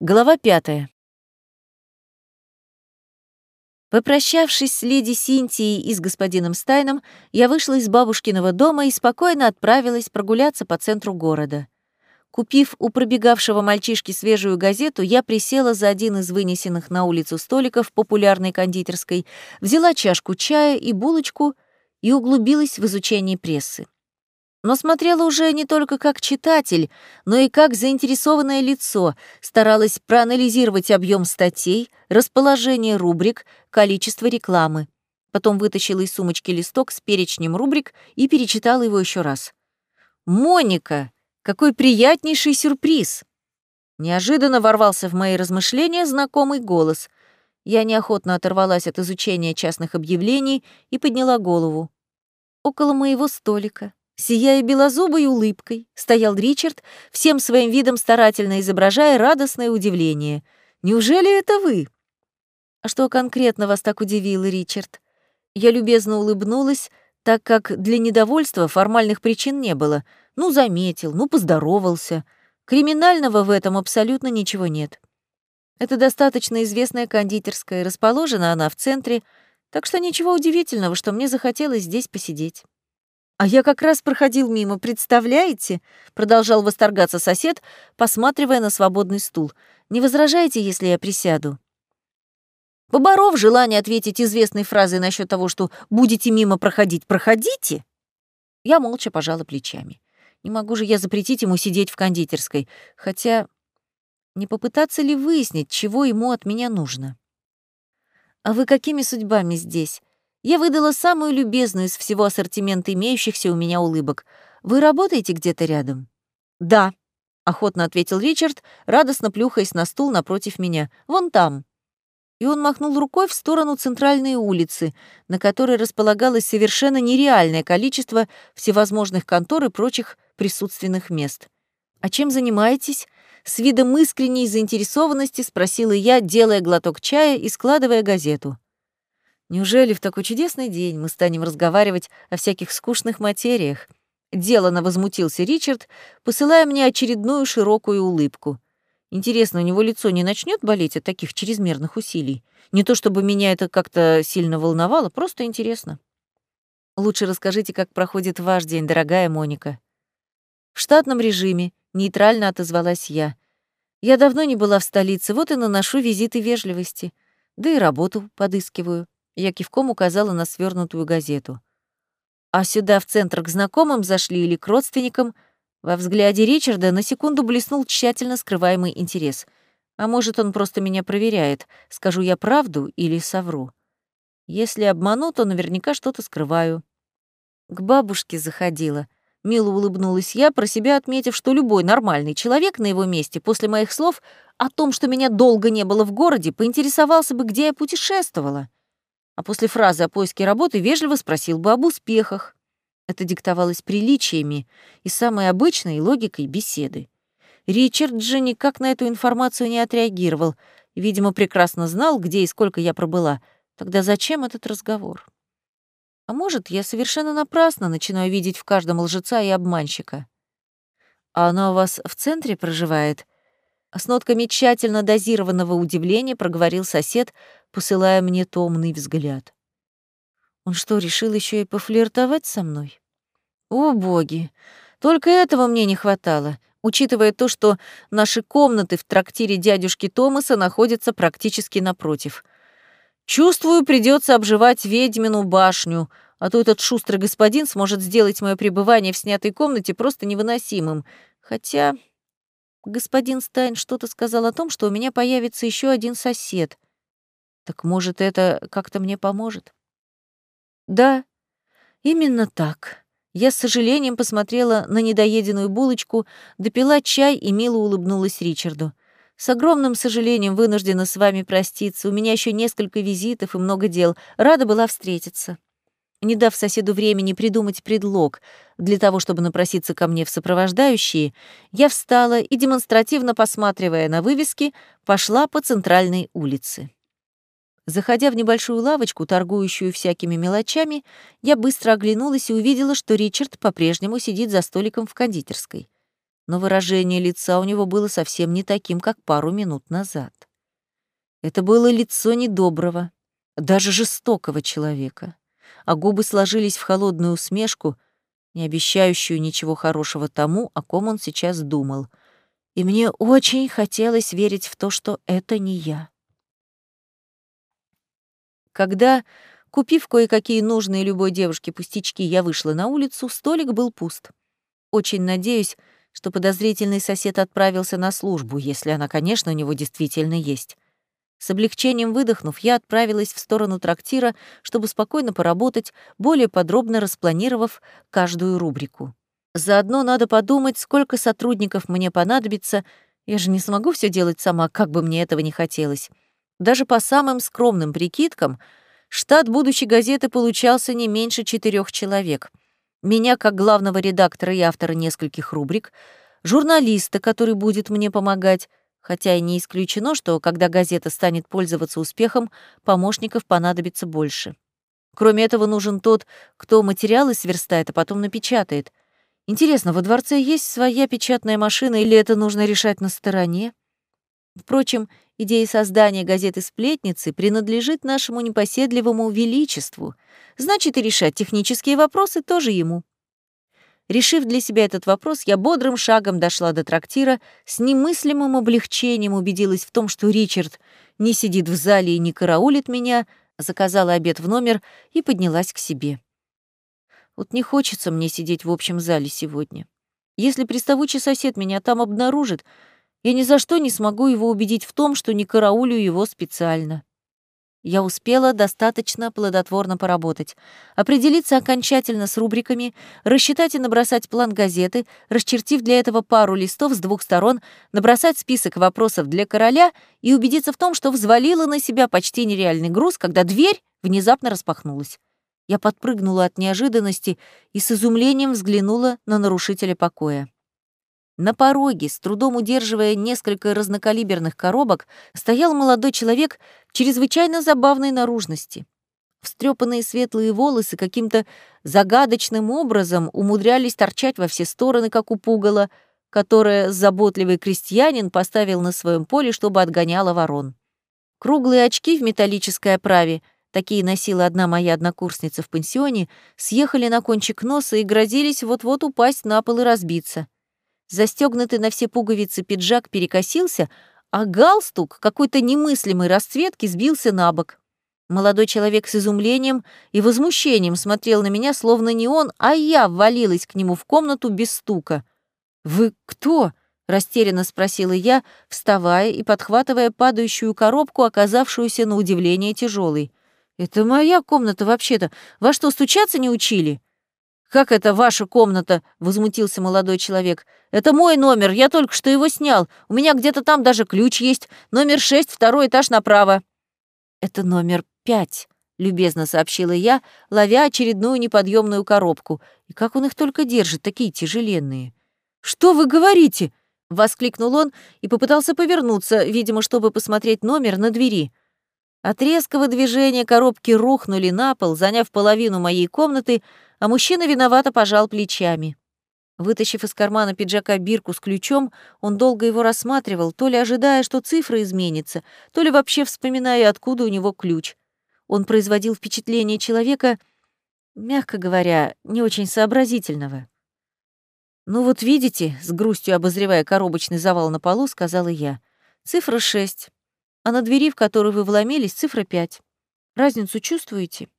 Глава пятая. Попрощавшись с леди Синтией и с господином Стайном, я вышла из бабушкиного дома и спокойно отправилась прогуляться по центру города. Купив у пробегавшего мальчишки свежую газету, я присела за один из вынесенных на улицу столиков популярной кондитерской, взяла чашку чая и булочку и углубилась в изучение прессы но смотрела уже не только как читатель, но и как заинтересованное лицо, старалась проанализировать объем статей, расположение рубрик, количество рекламы. Потом вытащила из сумочки листок с перечнем рубрик и перечитала его еще раз. «Моника! Какой приятнейший сюрприз!» Неожиданно ворвался в мои размышления знакомый голос. Я неохотно оторвалась от изучения частных объявлений и подняла голову. Около моего столика, Сияя белозубой улыбкой, стоял Ричард, всем своим видом старательно изображая радостное удивление. «Неужели это вы?» «А что конкретно вас так удивило, Ричард?» Я любезно улыбнулась, так как для недовольства формальных причин не было. Ну, заметил, ну, поздоровался. Криминального в этом абсолютно ничего нет. Это достаточно известная кондитерская, расположена она в центре, так что ничего удивительного, что мне захотелось здесь посидеть. «А я как раз проходил мимо, представляете?» — продолжал восторгаться сосед, посматривая на свободный стул. «Не возражаете, если я присяду?» Поборов желание ответить известной фразой насчет того, что «будете мимо проходить, проходите», я молча пожала плечами. Не могу же я запретить ему сидеть в кондитерской, хотя не попытаться ли выяснить, чего ему от меня нужно? «А вы какими судьбами здесь?» Я выдала самую любезную из всего ассортимента имеющихся у меня улыбок. «Вы работаете где-то рядом?» «Да», — охотно ответил Ричард, радостно плюхаясь на стул напротив меня. «Вон там». И он махнул рукой в сторону центральной улицы, на которой располагалось совершенно нереальное количество всевозможных контор и прочих присутственных мест. «А чем занимаетесь?» С видом искренней заинтересованности спросила я, делая глоток чая и складывая газету. Неужели в такой чудесный день мы станем разговаривать о всяких скучных материях? Делано возмутился Ричард, посылая мне очередную широкую улыбку. Интересно, у него лицо не начнет болеть от таких чрезмерных усилий? Не то чтобы меня это как-то сильно волновало, просто интересно. Лучше расскажите, как проходит ваш день, дорогая Моника. В штатном режиме нейтрально отозвалась я. Я давно не была в столице, вот и наношу визиты вежливости. Да и работу подыскиваю. Я кивком указала на свернутую газету. А сюда в центр к знакомым зашли или к родственникам. Во взгляде Ричарда на секунду блеснул тщательно скрываемый интерес. А может, он просто меня проверяет, скажу я правду или совру. Если обману, то наверняка что-то скрываю. К бабушке заходила. Мило улыбнулась я, про себя отметив, что любой нормальный человек на его месте после моих слов о том, что меня долго не было в городе, поинтересовался бы, где я путешествовала а после фразы о поиске работы вежливо спросил бы об успехах. Это диктовалось приличиями и самой обычной логикой беседы. Ричард же никак на эту информацию не отреагировал, видимо, прекрасно знал, где и сколько я пробыла. Тогда зачем этот разговор? А может, я совершенно напрасно начинаю видеть в каждом лжеца и обманщика. А она у вас в центре проживает? С нотками тщательно дозированного удивления проговорил сосед, посылая мне томный взгляд. Он что, решил еще и пофлиртовать со мной? О, боги! Только этого мне не хватало, учитывая то, что наши комнаты в трактире дядюшки Томаса находятся практически напротив. Чувствую, придется обживать ведьмину башню, а то этот шустрый господин сможет сделать мое пребывание в снятой комнате просто невыносимым. Хотя господин Стайн что-то сказал о том, что у меня появится еще один сосед — так может, это как-то мне поможет? Да, именно так. Я с сожалением посмотрела на недоеденную булочку, допила чай и мило улыбнулась Ричарду. С огромным сожалением вынуждена с вами проститься. У меня еще несколько визитов и много дел. Рада была встретиться. Не дав соседу времени придумать предлог для того, чтобы напроситься ко мне в сопровождающие, я встала и, демонстративно посматривая на вывески, пошла по центральной улице. Заходя в небольшую лавочку, торгующую всякими мелочами, я быстро оглянулась и увидела, что Ричард по-прежнему сидит за столиком в кондитерской. но выражение лица у него было совсем не таким, как пару минут назад. Это было лицо недоброго, даже жестокого человека, а губы сложились в холодную усмешку, не обещающую ничего хорошего тому, о ком он сейчас думал. И мне очень хотелось верить в то, что это не я. Когда, купив кое-какие нужные любой девушке пустячки, я вышла на улицу, столик был пуст. Очень надеюсь, что подозрительный сосед отправился на службу, если она, конечно, у него действительно есть. С облегчением выдохнув, я отправилась в сторону трактира, чтобы спокойно поработать, более подробно распланировав каждую рубрику. Заодно надо подумать, сколько сотрудников мне понадобится. Я же не смогу все делать сама, как бы мне этого не хотелось. Даже по самым скромным прикидкам, штат будущей газеты получался не меньше четырех человек. Меня, как главного редактора и автора нескольких рубрик, журналиста, который будет мне помогать, хотя и не исключено, что, когда газета станет пользоваться успехом, помощников понадобится больше. Кроме этого, нужен тот, кто материалы сверстает, а потом напечатает. Интересно, во дворце есть своя печатная машина или это нужно решать на стороне? Впрочем, идея создания газеты «Сплетницы» принадлежит нашему непоседливому величеству, значит, и решать технические вопросы тоже ему. Решив для себя этот вопрос, я бодрым шагом дошла до трактира, с немыслимым облегчением убедилась в том, что Ричард не сидит в зале и не караулит меня, заказала обед в номер и поднялась к себе. Вот не хочется мне сидеть в общем зале сегодня. Если приставучий сосед меня там обнаружит, я ни за что не смогу его убедить в том, что не караулю его специально. Я успела достаточно плодотворно поработать, определиться окончательно с рубриками, рассчитать и набросать план газеты, расчертив для этого пару листов с двух сторон, набросать список вопросов для короля и убедиться в том, что взвалила на себя почти нереальный груз, когда дверь внезапно распахнулась. Я подпрыгнула от неожиданности и с изумлением взглянула на нарушителя покоя. На пороге, с трудом удерживая несколько разнокалиберных коробок, стоял молодой человек чрезвычайно забавной наружности. Встрепанные светлые волосы каким-то загадочным образом умудрялись торчать во все стороны, как у пугала, которое заботливый крестьянин поставил на своем поле, чтобы отгоняло ворон. Круглые очки в металлической оправе, такие носила одна моя однокурсница в пансионе, съехали на кончик носа и грозились вот-вот упасть на пол и разбиться. Застегнутый на все пуговицы пиджак перекосился, а галстук какой-то немыслимой расцветки сбился на бок. Молодой человек с изумлением и возмущением смотрел на меня, словно не он, а я ввалилась к нему в комнату без стука. «Вы кто?» — растерянно спросила я, вставая и подхватывая падающую коробку, оказавшуюся на удивление тяжелой. «Это моя комната вообще-то. Во что, стучаться не учили?» «Как это ваша комната?» — возмутился молодой человек. «Это мой номер, я только что его снял. У меня где-то там даже ключ есть. Номер шесть, второй этаж направо». «Это номер пять», — любезно сообщила я, ловя очередную неподъемную коробку. И как он их только держит, такие тяжеленные. «Что вы говорите?» — воскликнул он и попытался повернуться, видимо, чтобы посмотреть номер на двери. От резкого движения коробки рухнули на пол, заняв половину моей комнаты, а мужчина виновато пожал плечами. Вытащив из кармана пиджака бирку с ключом, он долго его рассматривал, то ли ожидая, что цифра изменится, то ли вообще вспоминая, откуда у него ключ. Он производил впечатление человека, мягко говоря, не очень сообразительного. «Ну вот видите», — с грустью обозревая коробочный завал на полу, сказала я, «цифра шесть, а на двери, в которую вы вломились, цифра пять. Разницу чувствуете?»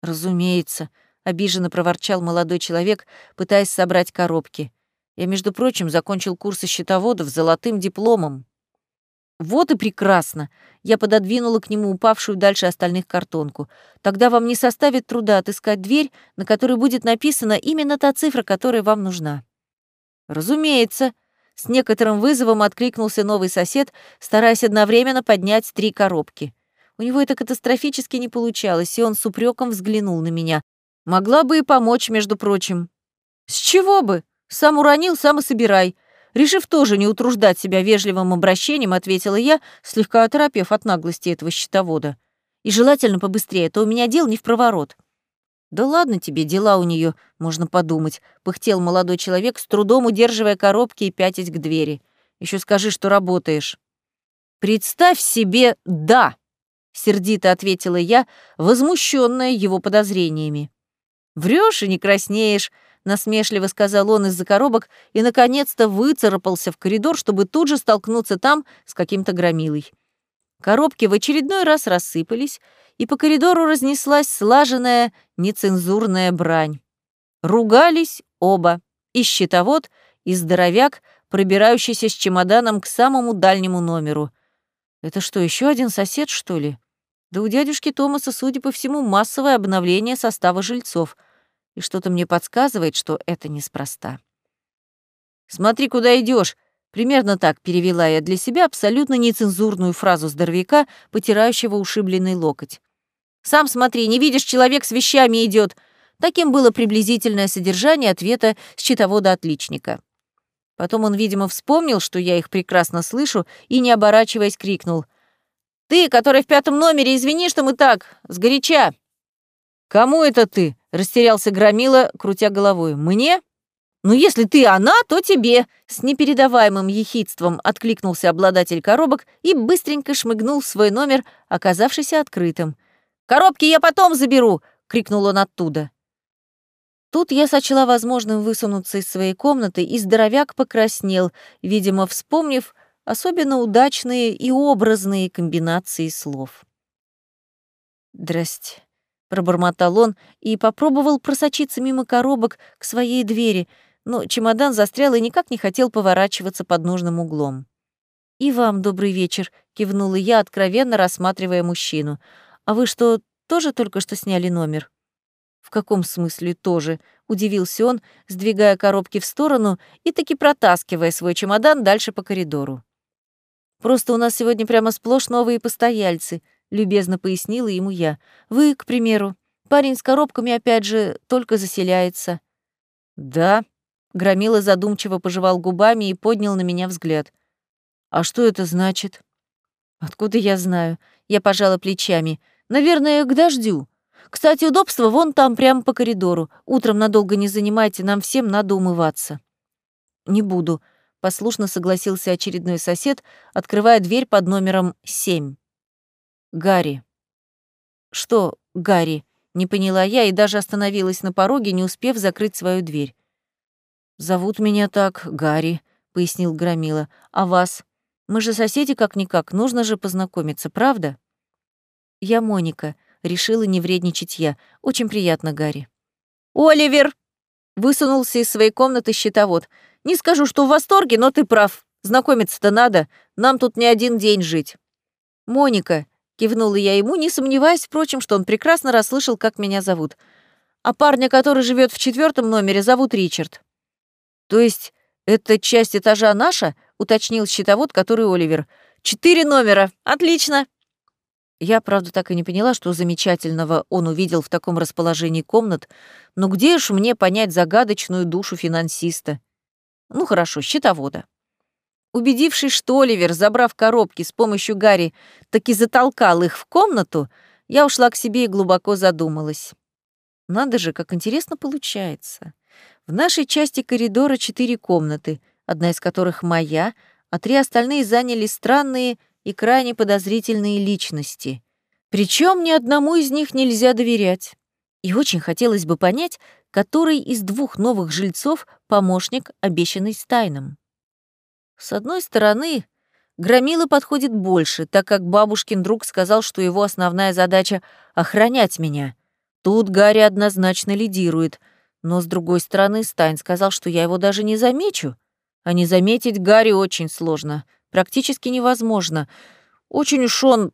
«Разумеется», обиженно проворчал молодой человек, пытаясь собрать коробки. Я, между прочим, закончил курсы счетоводов с золотым дипломом. Вот и прекрасно. Я пододвинула к нему упавшую дальше остальных картонку. Тогда вам не составит труда отыскать дверь, на которой будет написана именно та цифра, которая вам нужна. Разумеется. С некоторым вызовом откликнулся новый сосед, стараясь одновременно поднять три коробки. У него это катастрофически не получалось, и он с упреком взглянул на меня. Могла бы и помочь, между прочим. С чего бы? Сам уронил, сам и собирай. Решив тоже не утруждать себя вежливым обращением, ответила я, слегка оторопев от наглости этого счетовода. И желательно побыстрее, а то у меня дел не в проворот. Да ладно тебе, дела у нее, можно подумать, пыхтел молодой человек, с трудом удерживая коробки и пятясь к двери. Еще скажи, что работаешь. Представь себе, да, сердито ответила я, возмущенная его подозрениями. Врешь и не краснеешь, насмешливо сказал он из-за коробок и, наконец-то, выцарапался в коридор, чтобы тут же столкнуться там с каким-то громилой. Коробки в очередной раз рассыпались, и по коридору разнеслась слаженная, нецензурная брань. Ругались оба, и щитовод, и здоровяк, пробирающийся с чемоданом к самому дальнему номеру. Это что, еще один сосед, что ли? Да у дядюшки Томаса, судя по всему, массовое обновление состава жильцов — и что-то мне подсказывает, что это неспроста. «Смотри, куда идешь. Примерно так перевела я для себя абсолютно нецензурную фразу здоровяка, потирающего ушибленный локоть. «Сам смотри, не видишь, человек с вещами идет. Таким было приблизительное содержание ответа счетовода-отличника. Потом он, видимо, вспомнил, что я их прекрасно слышу, и, не оборачиваясь, крикнул. «Ты, который в пятом номере, извини, что мы так, сгоряча!» «Кому это ты?» — растерялся Громила, крутя головой. «Мне?» «Ну, если ты она, то тебе!» С непередаваемым ехидством откликнулся обладатель коробок и быстренько шмыгнул в свой номер, оказавшийся открытым. «Коробки я потом заберу!» — крикнул он оттуда. Тут я сочла возможным высунуться из своей комнаты, и здоровяк покраснел, видимо, вспомнив особенно удачные и образные комбинации слов. «Здрасте», пробормотал он и попробовал просочиться мимо коробок к своей двери, но чемодан застрял и никак не хотел поворачиваться под нужным углом. «И вам добрый вечер», — кивнула я, откровенно рассматривая мужчину. «А вы что, тоже только что сняли номер?» «В каком смысле тоже?» — удивился он, сдвигая коробки в сторону и таки протаскивая свой чемодан дальше по коридору. «Просто у нас сегодня прямо сплошь новые постояльцы», — любезно пояснила ему я. «Вы, к примеру, парень с коробками, опять же, только заселяется». «Да», — Громила задумчиво пожевал губами и поднял на меня взгляд. «А что это значит?» «Откуда я знаю?» Я пожала плечами. «Наверное, к дождю. Кстати, удобство вон там, прямо по коридору. Утром надолго не занимайте, нам всем надо умываться». «Не буду», — послушно согласился очередной сосед, открывая дверь под номером семь. Гарри. Что, Гарри? Не поняла я и даже остановилась на пороге, не успев закрыть свою дверь. Зовут меня так, Гарри, пояснил Громила. А вас? Мы же соседи как-никак, нужно же познакомиться, правда? Я Моника, решила не вредничать я. Очень приятно, Гарри. Оливер! Высунулся из своей комнаты щитовод. Не скажу, что в восторге, но ты прав. Знакомиться-то надо. Нам тут не один день жить. Моника, Кивнула я ему, не сомневаясь, впрочем, что он прекрасно расслышал, как меня зовут. А парня, который живет в четвертом номере, зовут Ричард. То есть это часть этажа наша? уточнил счетовод, который Оливер. Четыре номера. Отлично. Я, правда, так и не поняла, что замечательного он увидел в таком расположении комнат, но где уж мне понять загадочную душу финансиста? Ну хорошо, счетовода. Убедившись, что Оливер, забрав коробки с помощью Гарри, таки затолкал их в комнату, я ушла к себе и глубоко задумалась. Надо же, как интересно получается. В нашей части коридора четыре комнаты, одна из которых моя, а три остальные заняли странные и крайне подозрительные личности. Причем ни одному из них нельзя доверять. И очень хотелось бы понять, который из двух новых жильцов помощник, обещанный Стайном. С одной стороны, Громила подходит больше, так как бабушкин друг сказал, что его основная задача — охранять меня. Тут Гарри однозначно лидирует. Но с другой стороны, Стайн сказал, что я его даже не замечу. А не заметить Гарри очень сложно. Практически невозможно. Очень уж он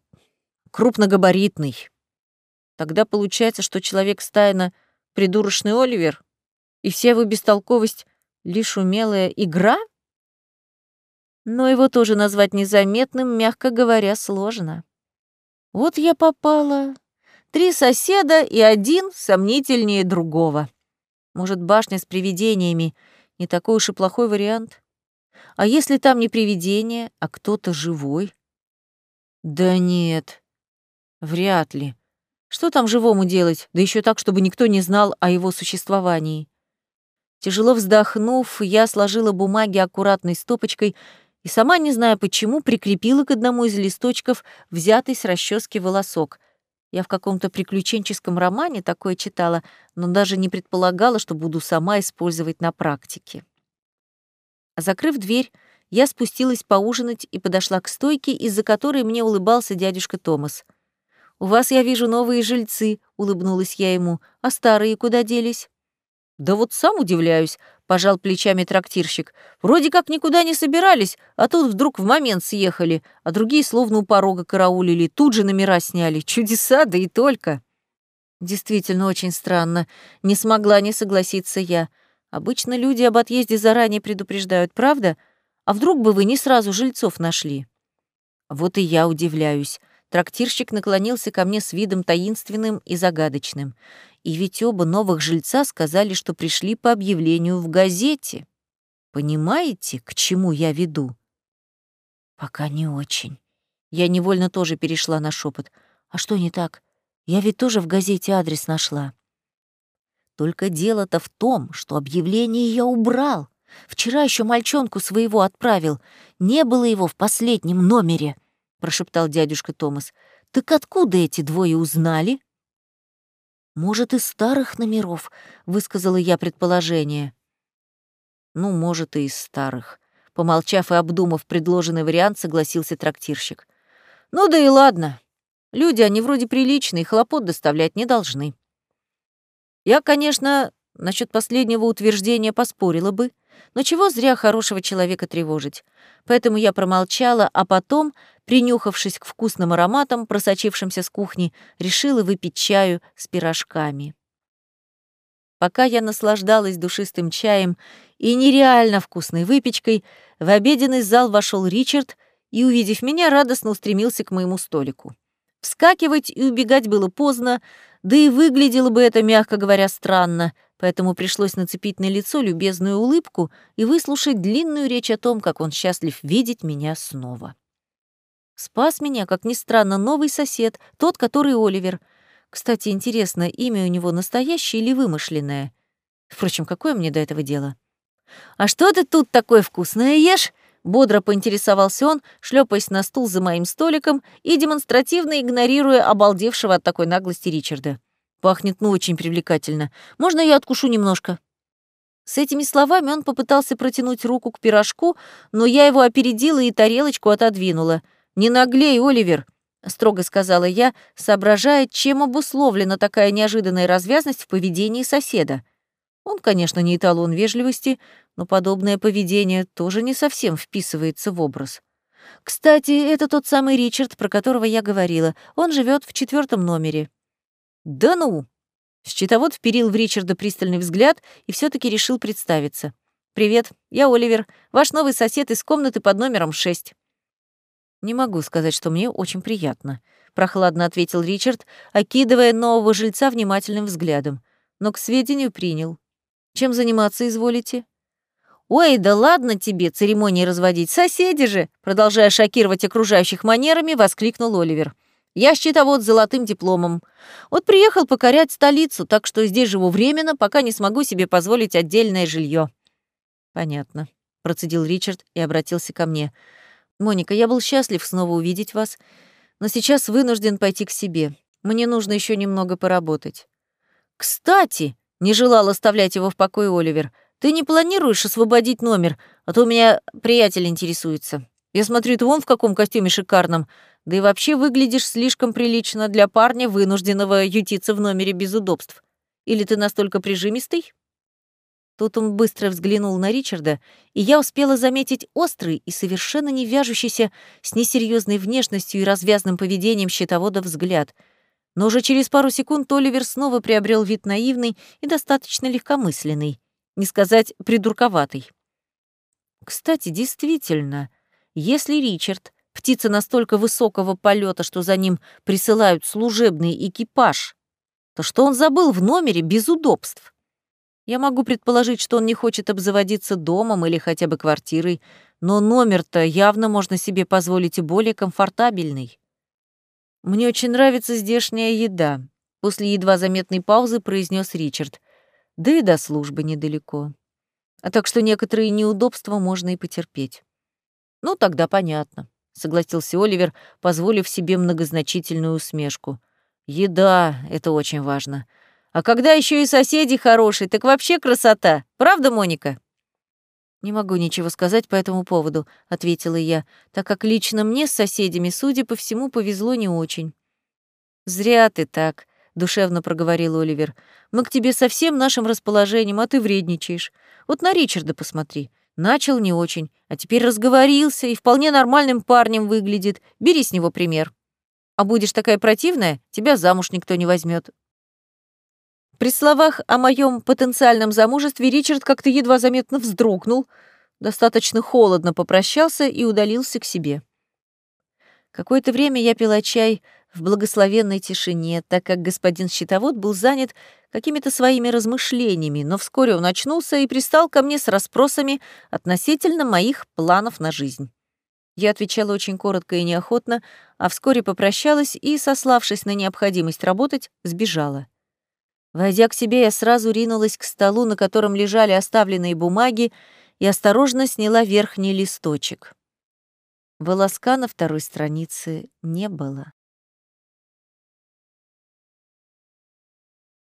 крупногабаритный. Тогда получается, что человек Стайна — придурочный Оливер, и вся его бестолковость — лишь умелая игра — но его тоже назвать незаметным, мягко говоря, сложно. Вот я попала. Три соседа и один сомнительнее другого. Может, башня с привидениями не такой уж и плохой вариант? А если там не привидение, а кто-то живой? Да нет, вряд ли. Что там живому делать, да еще так, чтобы никто не знал о его существовании? Тяжело вздохнув, я сложила бумаги аккуратной стопочкой и сама, не зная почему, прикрепила к одному из листочков взятый с расчески волосок. Я в каком-то приключенческом романе такое читала, но даже не предполагала, что буду сама использовать на практике. Закрыв дверь, я спустилась поужинать и подошла к стойке, из-за которой мне улыбался дядюшка Томас. «У вас, я вижу, новые жильцы», — улыбнулась я ему. «А старые куда делись?» «Да вот сам удивляюсь», — пожал плечами трактирщик. «Вроде как никуда не собирались, а тут вдруг в момент съехали, а другие словно у порога караулили, тут же номера сняли. Чудеса, да и только». Действительно очень странно. Не смогла не согласиться я. Обычно люди об отъезде заранее предупреждают, правда? А вдруг бы вы не сразу жильцов нашли? Вот и я удивляюсь. Трактирщик наклонился ко мне с видом таинственным и загадочным. И ведь оба новых жильца сказали, что пришли по объявлению в газете. Понимаете, к чему я веду? Пока не очень. Я невольно тоже перешла на шепот. А что не так? Я ведь тоже в газете адрес нашла. Только дело-то в том, что объявление я убрал. Вчера еще мальчонку своего отправил. Не было его в последнем номере, прошептал дядюшка Томас. Так откуда эти двое узнали? «Может, из старых номеров?» — высказала я предположение. «Ну, может, и из старых». Помолчав и обдумав предложенный вариант, согласился трактирщик. «Ну да и ладно. Люди, они вроде приличные, хлопот доставлять не должны». Я, конечно, насчет последнего утверждения поспорила бы, но чего зря хорошего человека тревожить. Поэтому я промолчала, а потом, принюхавшись к вкусным ароматам, просочившимся с кухни, решила выпить чаю с пирожками. Пока я наслаждалась душистым чаем и нереально вкусной выпечкой, в обеденный зал вошел Ричард и, увидев меня, радостно устремился к моему столику. Вскакивать и убегать было поздно, да и выглядело бы это, мягко говоря, странно, поэтому пришлось нацепить на лицо любезную улыбку и выслушать длинную речь о том, как он счастлив видеть меня снова. Спас меня, как ни странно, новый сосед, тот, который Оливер. Кстати, интересно, имя у него настоящее или вымышленное? Впрочем, какое мне до этого дело? «А что ты тут такое вкусное ешь?» Бодро поинтересовался он, шлепаясь на стул за моим столиком и демонстративно игнорируя обалдевшего от такой наглости Ричарда. «Пахнет ну очень привлекательно. Можно я откушу немножко?» С этими словами он попытался протянуть руку к пирожку, но я его опередила и тарелочку отодвинула. «Не наглей, Оливер!» — строго сказала я, соображая, чем обусловлена такая неожиданная развязность в поведении соседа. Он, конечно, не эталон вежливости, но подобное поведение тоже не совсем вписывается в образ. Кстати, это тот самый Ричард, про которого я говорила. Он живет в четвертом номере. Да ну! Счетовод вперил в Ричарда пристальный взгляд и все таки решил представиться. «Привет, я Оливер, ваш новый сосед из комнаты под номером 6». «Не могу сказать, что мне очень приятно», — прохладно ответил Ричард, окидывая нового жильца внимательным взглядом. «Но к сведению принял. Чем заниматься изволите?» «Ой, да ладно тебе церемонии разводить, соседи же!» Продолжая шокировать окружающих манерами, воскликнул Оливер. «Я счетовод с золотым дипломом. Вот приехал покорять столицу, так что здесь живу временно, пока не смогу себе позволить отдельное жилье. «Понятно», — процедил Ричард и обратился ко мне. «Моника, я был счастлив снова увидеть вас, но сейчас вынужден пойти к себе. Мне нужно еще немного поработать». «Кстати!» — не желал оставлять его в покое Оливер — ты не планируешь освободить номер, а то у меня приятель интересуется. Я смотрю, ты вон в каком костюме шикарном, да и вообще выглядишь слишком прилично для парня, вынужденного ютиться в номере без удобств. Или ты настолько прижимистый?» Тут он быстро взглянул на Ричарда, и я успела заметить острый и совершенно не вяжущийся с несерьезной внешностью и развязным поведением счетовода взгляд. Но уже через пару секунд Оливер снова приобрел вид наивный и достаточно легкомысленный не сказать придурковатый. Кстати, действительно, если Ричард — птица настолько высокого полета, что за ним присылают служебный экипаж, то что он забыл в номере без удобств? Я могу предположить, что он не хочет обзаводиться домом или хотя бы квартирой, но номер-то явно можно себе позволить и более комфортабельный. Мне очень нравится здешняя еда. После едва заметной паузы произнес Ричард. Да и до службы недалеко. А так что некоторые неудобства можно и потерпеть. Ну, тогда понятно, согласился Оливер, позволив себе многозначительную усмешку. Еда — это очень важно. А когда еще и соседи хорошие, так вообще красота. Правда, Моника? «Не могу ничего сказать по этому поводу», — ответила я, так как лично мне с соседями, судя по всему, повезло не очень. «Зря ты так», — душевно проговорил Оливер. «Мы к тебе со всем нашим расположением, а ты вредничаешь. Вот на Ричарда посмотри. Начал не очень, а теперь разговорился и вполне нормальным парнем выглядит. Бери с него пример. А будешь такая противная, тебя замуж никто не возьмет. При словах о моем потенциальном замужестве Ричард как-то едва заметно вздрогнул, достаточно холодно попрощался и удалился к себе. Какое-то время я пила чай в благословенной тишине, так как господин счетовод был занят какими-то своими размышлениями, но вскоре он очнулся и пристал ко мне с расспросами относительно моих планов на жизнь. Я отвечала очень коротко и неохотно, а вскоре попрощалась и, сославшись на необходимость работать, сбежала. Войдя к себе, я сразу ринулась к столу, на котором лежали оставленные бумаги, и осторожно сняла верхний листочек. Волоска на второй странице не было.